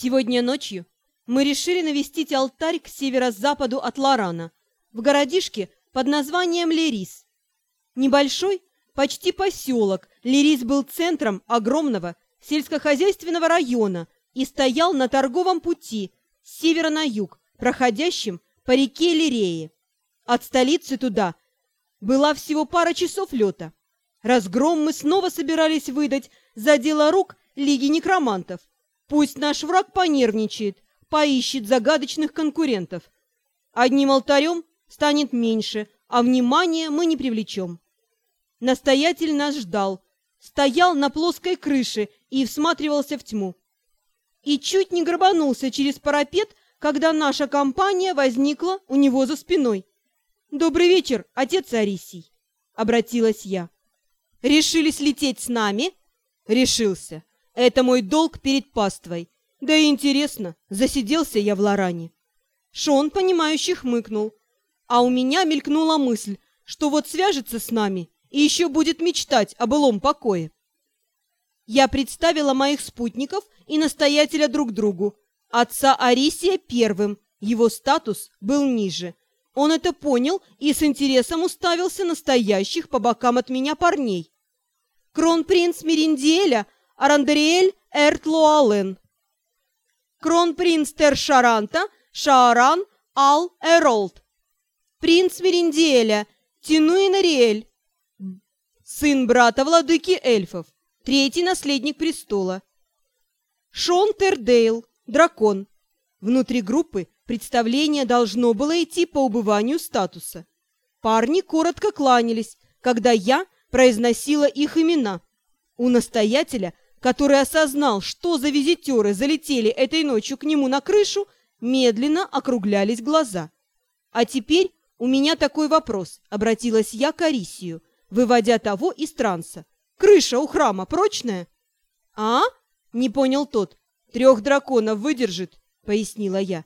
Сегодня ночью мы решили навестить алтарь к северо-западу от Лорана, в городишке под названием Лерис. Небольшой, почти поселок, Лерис был центром огромного сельскохозяйственного района и стоял на торговом пути с севера на юг, проходящем по реке Лиреи. От столицы туда была всего пара часов лета. Разгром мы снова собирались выдать за дело рук Лиги Некромантов. Пусть наш враг понервничает, поищет загадочных конкурентов. Одним алтарем станет меньше, а внимания мы не привлечем. Настоятель нас ждал, стоял на плоской крыше и всматривался в тьму. И чуть не грабанулся через парапет, когда наша компания возникла у него за спиной. «Добрый вечер, отец Арисий!» — обратилась я. «Решились лететь с нами?» «Решился. Это мой долг перед паствой. Да и интересно, засиделся я в Лоране». Шон, понимающе хмыкнул. А у меня мелькнула мысль, что вот свяжется с нами и еще будет мечтать о былом покое. Я представила моих спутников и настоятеля друг другу. Отца Арисия первым, его статус был ниже. Он это понял и с интересом уставился на стоящих по бокам от меня парней. Кронпринц Мериндиэля Арандериэль Эртлуален. Кронпринц Тершаранта Шааран Ал-Эролд. Принц Мериндиэля Тинуинариэль. Сын брата владыки эльфов. Третий наследник престола. Шон Тердейл, дракон. Внутри группы Представление должно было идти по убыванию статуса. Парни коротко кланялись, когда я произносила их имена. У настоятеля, который осознал, что за визитеры залетели этой ночью к нему на крышу, медленно округлялись глаза. «А теперь у меня такой вопрос», — обратилась я к Арисию, выводя того из транса. «Крыша у храма прочная?» «А?» — не понял тот. «Трех драконов выдержит», — пояснила я.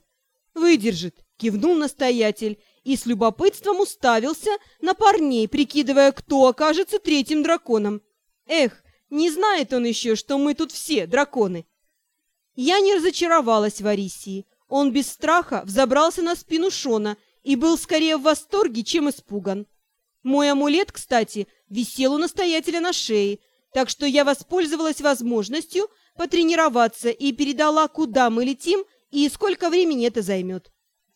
«Выдержит», — кивнул настоятель и с любопытством уставился на парней, прикидывая, кто окажется третьим драконом. «Эх, не знает он еще, что мы тут все драконы». Я не разочаровалась в Арисии. Он без страха взобрался на спину Шона и был скорее в восторге, чем испуган. Мой амулет, кстати, висел у настоятеля на шее, так что я воспользовалась возможностью потренироваться и передала, куда мы летим, и сколько времени это займет.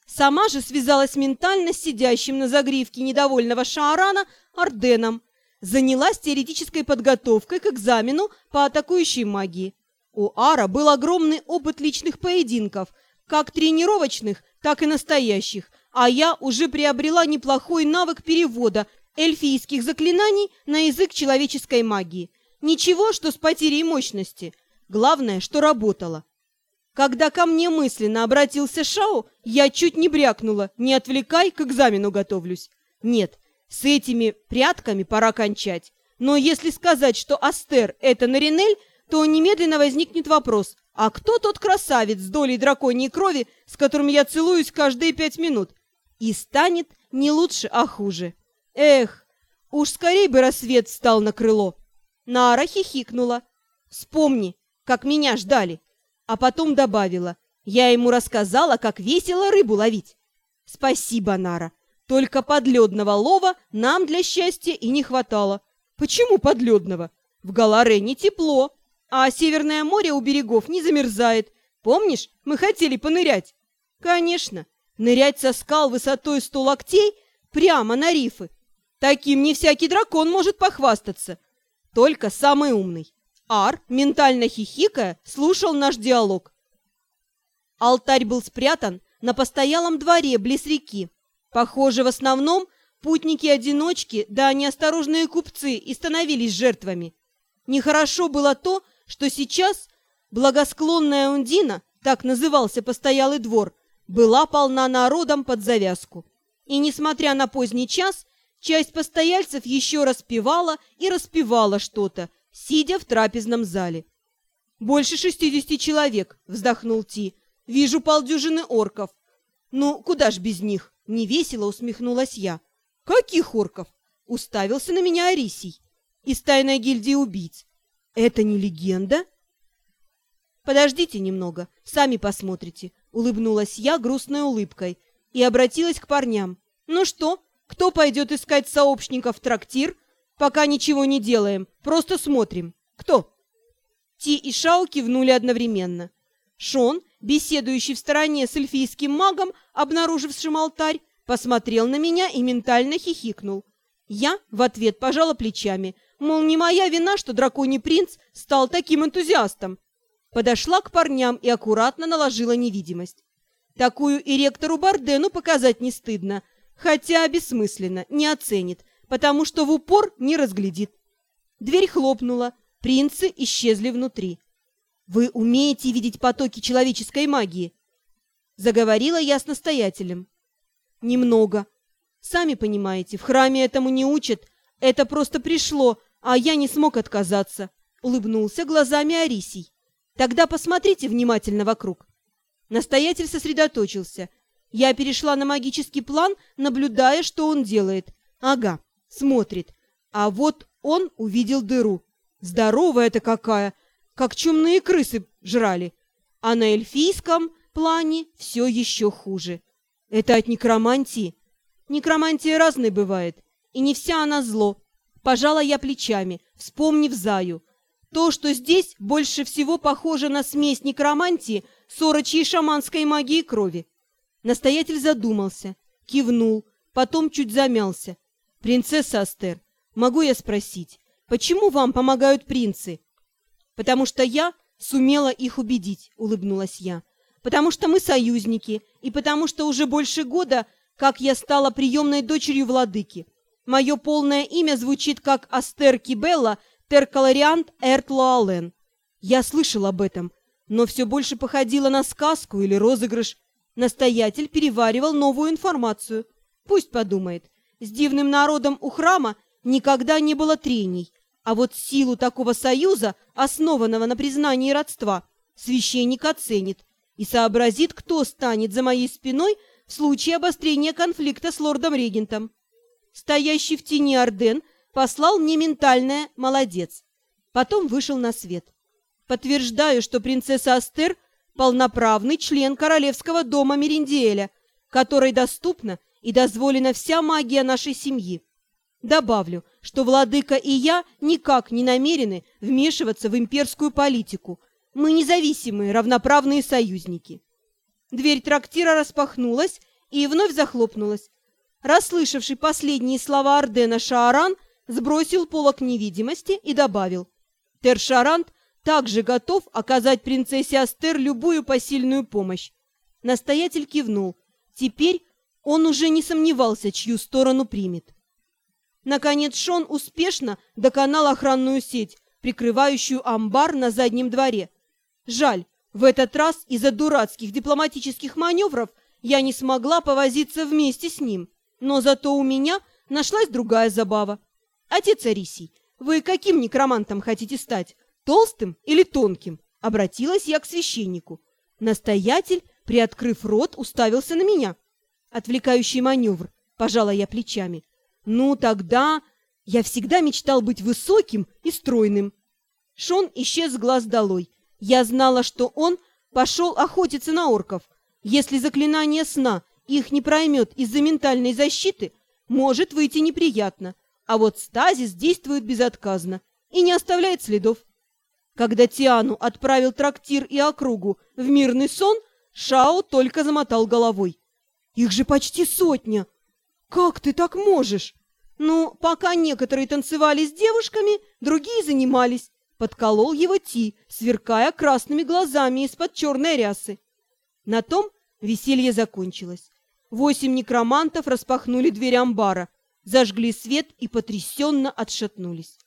Сама же связалась ментально с сидящим на загривке недовольного Шаарана Арденом, занялась теоретической подготовкой к экзамену по атакующей магии. У Ара был огромный опыт личных поединков, как тренировочных, так и настоящих, а я уже приобрела неплохой навык перевода эльфийских заклинаний на язык человеческой магии. Ничего, что с потерей мощности. Главное, что работало. Когда ко мне мысленно обратился Шао, я чуть не брякнула «Не отвлекай, к экзамену готовлюсь». Нет, с этими прятками пора кончать. Но если сказать, что Астер — это Наринель, то немедленно возникнет вопрос, а кто тот красавец с долей драконьей крови, с которым я целуюсь каждые пять минут? И станет не лучше, а хуже. Эх, уж скорее бы рассвет встал на крыло. Нара хихикнула. Вспомни, как меня ждали а потом добавила. Я ему рассказала, как весело рыбу ловить. Спасибо, Нара. Только подледного лова нам для счастья и не хватало. Почему подледного? В Галаре не тепло, а Северное море у берегов не замерзает. Помнишь, мы хотели понырять? Конечно, нырять со скал высотой сто локтей прямо на рифы. Таким не всякий дракон может похвастаться. Только самый умный. Ар, ментально хихикая, слушал наш диалог. Алтарь был спрятан на постоялом дворе близ реки. Похоже, в основном путники-одиночки да неосторожные купцы и становились жертвами. Нехорошо было то, что сейчас благосклонная Ундина, так назывался постоялый двор, была полна народом под завязку. И, несмотря на поздний час, часть постояльцев еще распевала и распевала что-то, сидя в трапезном зале. «Больше шестидесяти человек», — вздохнул Ти. «Вижу полдюжины орков». «Ну, куда ж без них?» — невесело усмехнулась я. «Каких орков?» — уставился на меня Арисий. «Из тайной гильдии убийц». «Это не легенда?» Подождите немного, сами посмотрите, улыбнулась я грустной улыбкой и обратилась к парням. Ну что, кто пойдет искать сообщников в трактир? Пока ничего не делаем, просто смотрим. Кто? Ти и Шао кивнули одновременно. Шон, беседующий в стороне с эльфийским магом, обнаружившим алтарь, посмотрел на меня и ментально хихикнул. Я в ответ пожала плечами, мол, не моя вина, что драконий принц стал таким энтузиастом. Подошла к парням и аккуратно наложила невидимость. Такую и ректору Бардену показать не стыдно, хотя бессмысленно, не оценит, потому что в упор не разглядит. Дверь хлопнула, принцы исчезли внутри. «Вы умеете видеть потоки человеческой магии?» Заговорила я с настоятелем. «Немного. Сами понимаете, в храме этому не учат. Это просто пришло, а я не смог отказаться», — улыбнулся глазами Арисий. «Тогда посмотрите внимательно вокруг». Настоятель сосредоточился. Я перешла на магический план, наблюдая, что он делает. Ага, смотрит. А вот он увидел дыру. Здоровая-то какая! Как чумные крысы жрали. А на эльфийском плане все еще хуже. Это от некромантии. Некромантия разной бывает, и не вся она зло. Пожала я плечами, вспомнив Заю. То, что здесь больше всего похоже на смесь некромантии с орочьей шаманской магией крови. Настоятель задумался, кивнул, потом чуть замялся. «Принцесса Астер, могу я спросить, почему вам помогают принцы? «Потому что я сумела их убедить», — улыбнулась я. «Потому что мы союзники, и потому что уже больше года, как я стала приемной дочерью владыки. Мое полное имя звучит как Астер Кибелла Теркалариант Эртлуален. Я слышал об этом, но все больше походило на сказку или розыгрыш. Настоятель переваривал новую информацию. Пусть подумает. С дивным народом у храма никогда не было трений, а вот силу такого союза, основанного на признании родства, священник оценит и сообразит, кто станет за моей спиной в случае обострения конфликта с лордом-регентом. Стоящий в тени Орден послал мне ментальное «молодец». Потом вышел на свет. Подтверждаю, что принцесса Астер – полноправный член королевского дома Мериндиэля, которой доступна и дозволена вся магия нашей семьи. Добавлю, что владыка и я никак не намерены вмешиваться в имперскую политику. Мы независимые, равноправные союзники. Дверь трактира распахнулась и вновь захлопнулась. Расслышавший последние слова Ордена Шааран сбросил полок невидимости и добавил. Тершарант также готов оказать принцессе Астер любую посильную помощь. Настоятель кивнул. Теперь он уже не сомневался, чью сторону примет. Наконец Шон успешно доконал охранную сеть, прикрывающую амбар на заднем дворе. Жаль, в этот раз из-за дурацких дипломатических маневров я не смогла повозиться вместе с ним. Но зато у меня нашлась другая забава. Отец Арисий, вы каким некромантом хотите стать? Толстым или тонким? Обратилась я к священнику. Настоятель, приоткрыв рот, уставился на меня. Отвлекающий маневр, пожала я плечами. Ну, тогда я всегда мечтал быть высоким и стройным. Шон исчез с глаз долой. Я знала, что он пошел охотиться на орков. Если заклинание сна их не проймет из-за ментальной защиты, может выйти неприятно. А вот стазис действует безотказно и не оставляет следов. Когда Тиану отправил трактир и округу в мирный сон, Шао только замотал головой. «Их же почти сотня! Как ты так можешь?» Ну, пока некоторые танцевали с девушками, другие занимались. Подколол его Ти, сверкая красными глазами из-под черной рясы. На том веселье закончилось. Восемь некромантов распахнули дверь амбара, зажгли свет и потрясенно отшатнулись.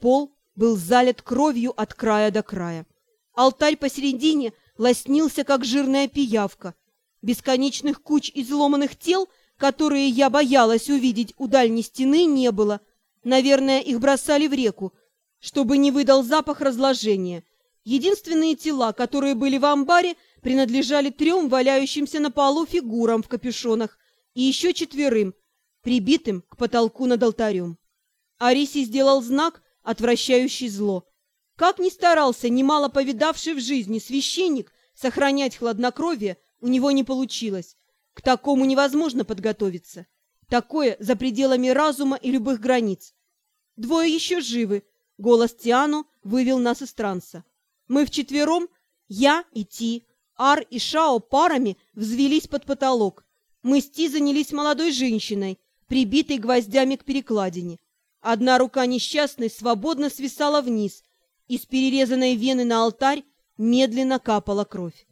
Пол был залит кровью от края до края. Алтарь посередине лоснился, как жирная пиявка. Бесконечных куч изломанных тел — которые я боялась увидеть у дальней стены, не было. Наверное, их бросали в реку, чтобы не выдал запах разложения. Единственные тела, которые были в амбаре, принадлежали трем валяющимся на полу фигурам в капюшонах и еще четверым, прибитым к потолку над алтарем. Ариси сделал знак, отвращающий зло. Как ни старался немало повидавший в жизни священник сохранять хладнокровие, у него не получилось. К такому невозможно подготовиться. Такое за пределами разума и любых границ. Двое еще живы. Голос Тиану вывел нас из транса. Мы вчетвером, я и Ти, Ар и Шао парами взвелись под потолок. Мы с Ти занялись молодой женщиной, прибитой гвоздями к перекладине. Одна рука несчастной свободно свисала вниз, из перерезанной вены на алтарь медленно капала кровь.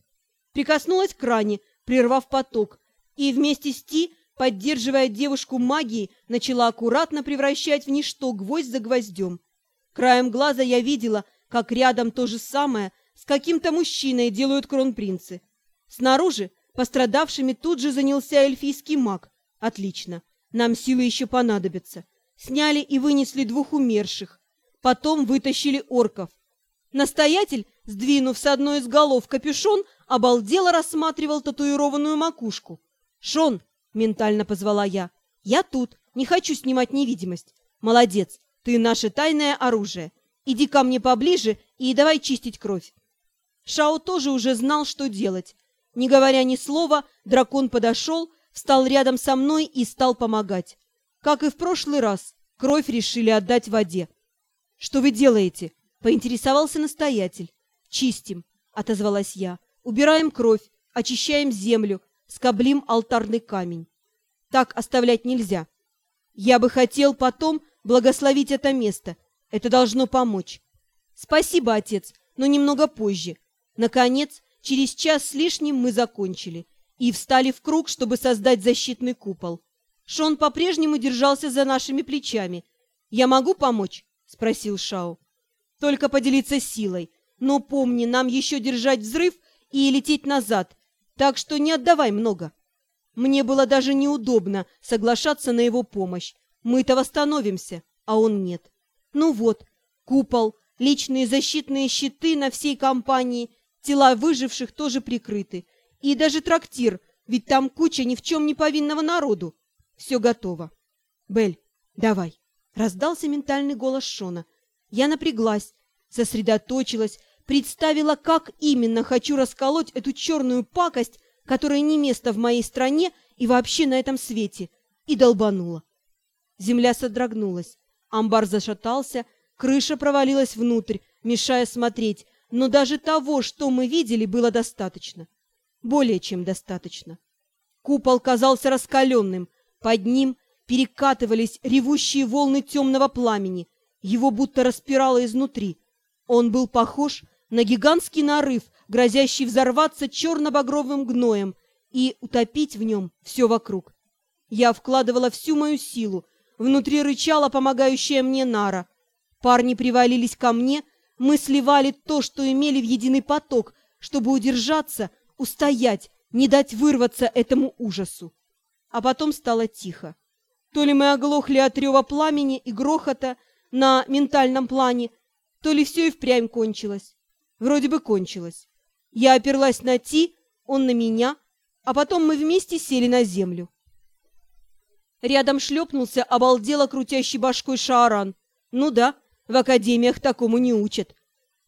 Прикоснулась к ране, прервав поток, и вместе с Ти, поддерживая девушку магией, начала аккуратно превращать в ничто гвоздь за гвоздем. Краем глаза я видела, как рядом то же самое с каким-то мужчиной делают кронпринцы. Снаружи пострадавшими тут же занялся эльфийский маг. Отлично, нам силы еще понадобятся. Сняли и вынесли двух умерших. Потом вытащили орков. Настоятель, сдвинув с одной из голов капюшон, обалдело рассматривал татуированную макушку. «Шон!» — ментально позвала я. «Я тут, не хочу снимать невидимость. Молодец, ты наше тайное оружие. Иди ко мне поближе и давай чистить кровь». Шао тоже уже знал, что делать. Не говоря ни слова, дракон подошел, встал рядом со мной и стал помогать. Как и в прошлый раз, кровь решили отдать воде. «Что вы делаете?» — поинтересовался настоятель. «Чистим», — отозвалась я. «Убираем кровь, очищаем землю, скоблим алтарный камень. Так оставлять нельзя. Я бы хотел потом благословить это место. Это должно помочь. Спасибо, отец, но немного позже. Наконец, через час с лишним мы закончили и встали в круг, чтобы создать защитный купол. Шон по-прежнему держался за нашими плечами. «Я могу помочь?» — спросил Шао. «Только поделиться силой. Но помни, нам еще держать взрыв и лететь назад, так что не отдавай много». Мне было даже неудобно соглашаться на его помощь. Мы-то восстановимся, а он нет. Ну вот, купол, личные защитные щиты на всей компании, тела выживших тоже прикрыты. И даже трактир, ведь там куча ни в чем не повинного народу. Все готово. Бель, давай. Раздался ментальный голос Шона. Я напряглась, сосредоточилась, представила, как именно хочу расколоть эту черную пакость, которая не место в моей стране и вообще на этом свете, и долбанула. Земля содрогнулась, амбар зашатался, крыша провалилась внутрь, мешая смотреть, но даже того, что мы видели, было достаточно. Более чем достаточно. Купол казался раскаленным, под ним перекатывались ревущие волны темного пламени, его будто распирало изнутри. Он был похож на гигантский нарыв, грозящий взорваться черно-багровым гноем и утопить в нем все вокруг. Я вкладывала всю мою силу, внутри рычала помогающая мне Нара. Парни привалились ко мне, мы сливали то, что имели в единый поток, чтобы удержаться, устоять, не дать вырваться этому ужасу. А потом стало тихо. То ли мы оглохли от рева пламени и грохота на ментальном плане, то ли все и впрямь кончилось. Вроде бы кончилось. Я оперлась на Ти, он на меня, а потом мы вместе сели на землю. Рядом шлепнулся обалдело крутящий башкой Шааран. Ну да, в академиях такому не учат.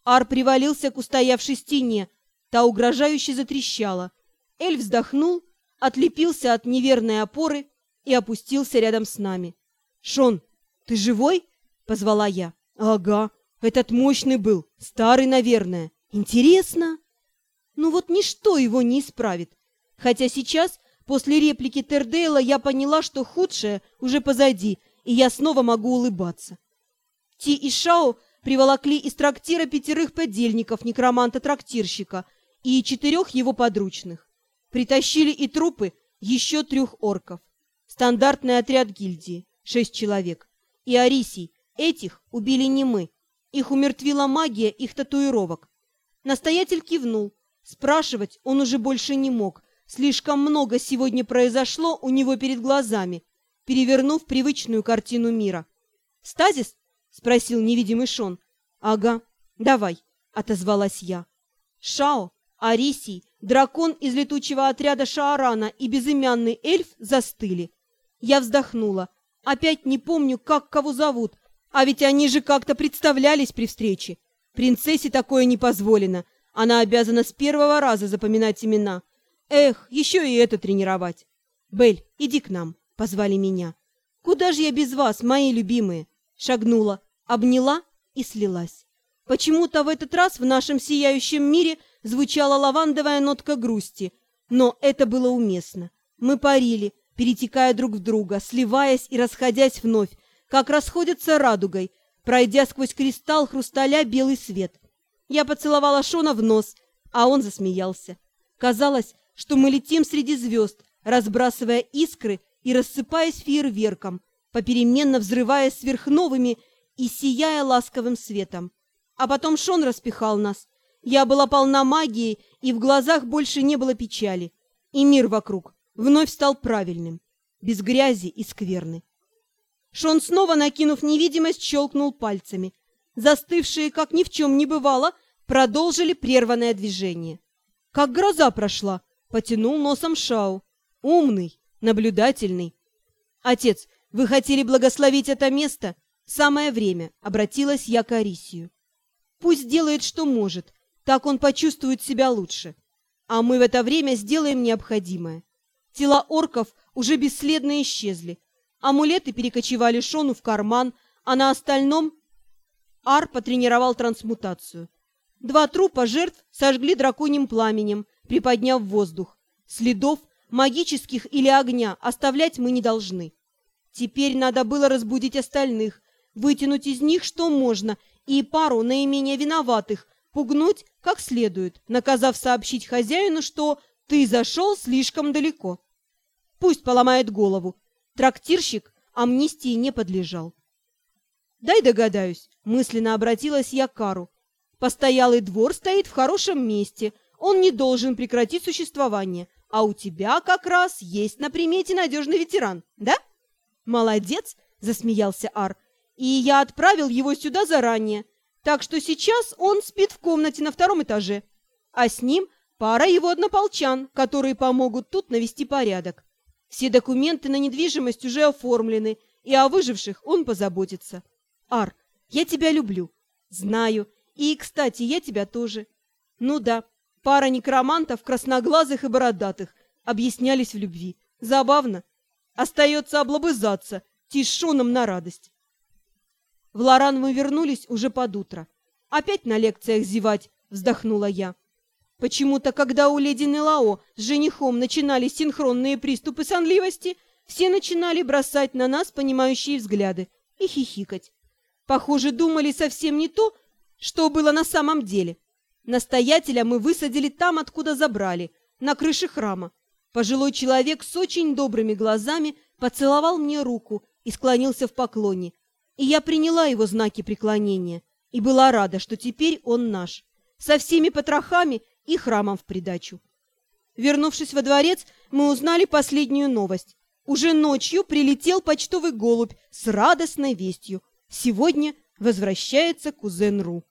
Ар привалился к устоявшей стене, та угрожающе затрещала. Эль вздохнул, отлепился от неверной опоры и опустился рядом с нами. «Шон, ты живой?» — позвала я. «Ага, этот мощный был, старый, наверное. Интересно. Ну вот ничто его не исправит. Хотя сейчас, после реплики Тердейла, я поняла, что худшее уже позади, и я снова могу улыбаться. Ти и Шао приволокли из трактира пятерых подельников некроманта-трактирщика и четырех его подручных. Притащили и трупы еще трех орков. Стандартный отряд гильдии, шесть человек. И Арисий, этих убили не мы, их умертвила магия их татуировок. Настоятель кивнул. Спрашивать он уже больше не мог. Слишком много сегодня произошло у него перед глазами, перевернув привычную картину мира. «Стазис?» — спросил невидимый Шон. «Ага, давай», — отозвалась я. Шао, Арисий, дракон из летучего отряда Шаарана и безымянный эльф застыли. Я вздохнула. Опять не помню, как кого зовут, а ведь они же как-то представлялись при встрече. Принцессе такое не позволено. Она обязана с первого раза запоминать имена. Эх, еще и это тренировать. Бель, иди к нам, позвали меня. Куда же я без вас, мои любимые? Шагнула, обняла и слилась. Почему-то в этот раз в нашем сияющем мире звучала лавандовая нотка грусти, но это было уместно. Мы парили, перетекая друг в друга, сливаясь и расходясь вновь, как расходятся радугой, пройдя сквозь кристалл хрусталя белый свет. Я поцеловала Шона в нос, а он засмеялся. Казалось, что мы летим среди звезд, разбрасывая искры и рассыпаясь фейерверком, попеременно взрываясь сверхновыми и сияя ласковым светом. А потом Шон распихал нас. Я была полна магии, и в глазах больше не было печали. И мир вокруг вновь стал правильным, без грязи и скверны. Шон снова, накинув невидимость, щелкнул пальцами. Застывшие, как ни в чем не бывало, продолжили прерванное движение. Как гроза прошла, потянул носом Шау. Умный, наблюдательный. Отец, вы хотели благословить это место? Самое время, обратилась я к Арисию. Пусть делает, что может, так он почувствует себя лучше. А мы в это время сделаем необходимое. Тела орков уже бесследно исчезли. Амулеты перекочевали Шону в карман, а на остальном Ар потренировал трансмутацию. Два трупа жертв сожгли драконьим пламенем, приподняв воздух. Следов, магических или огня, оставлять мы не должны. Теперь надо было разбудить остальных, вытянуть из них что можно и пару наименее виноватых пугнуть как следует, наказав сообщить хозяину, что ты зашел слишком далеко. Пусть поломает голову. Трактирщик амнистии не подлежал. Дай догадаюсь, мысленно обратилась я к Кару. Постоялый двор стоит в хорошем месте, он не должен прекратить существование, а у тебя как раз есть на примете надежный ветеран, да? Молодец, засмеялся Ар и я отправил его сюда заранее, так что сейчас он спит в комнате на втором этаже, а с ним пара его однополчан, которые помогут тут навести порядок. Все документы на недвижимость уже оформлены, и о выживших он позаботится. Ар, я тебя люблю. Знаю. И, кстати, я тебя тоже. Ну да, пара некромантов, красноглазых и бородатых, объяснялись в любви. Забавно. Остается облобызаться, тишоном на радость. В Лоран мы вернулись уже под утро. Опять на лекциях зевать, вздохнула я. Почему-то, когда у леди Нелао с женихом начинались синхронные приступы сонливости, все начинали бросать на нас понимающие взгляды и хихикать. Похоже, думали совсем не то, что было на самом деле. Настоятеля мы высадили там, откуда забрали, на крыше храма. Пожилой человек с очень добрыми глазами поцеловал мне руку и склонился в поклоне – и я приняла его знаки преклонения и была рада, что теперь он наш, со всеми потрохами и храмом в придачу. Вернувшись во дворец, мы узнали последнюю новость. Уже ночью прилетел почтовый голубь с радостной вестью. Сегодня возвращается кузен Ру.